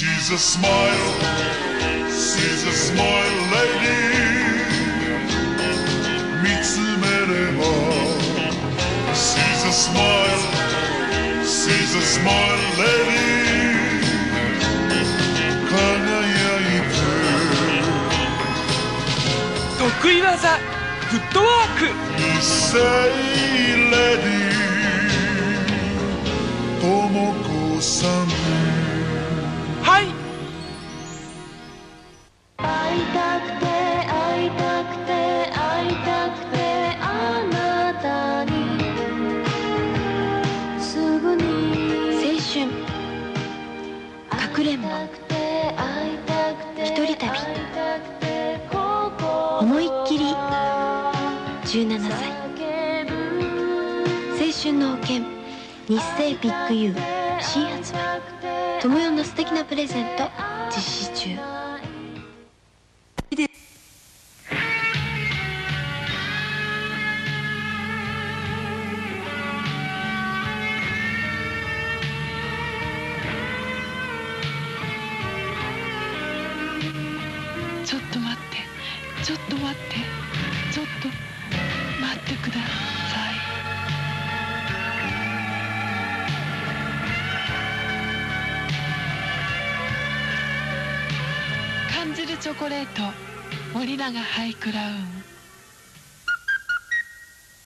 She's a smile, she's a smile lady 見つめれば She's a smile, she's a smile lady 輝いて得意技フットワーク一世レディともこさんくれんぼ。一人旅。思いっきり。17歳。青春の保険日清ビッグユー。新発売。友よの素敵なプレゼント。実施中。ちょっと待って。ちょっと待ってください。感じるチョコレート。森永ハイクラウン。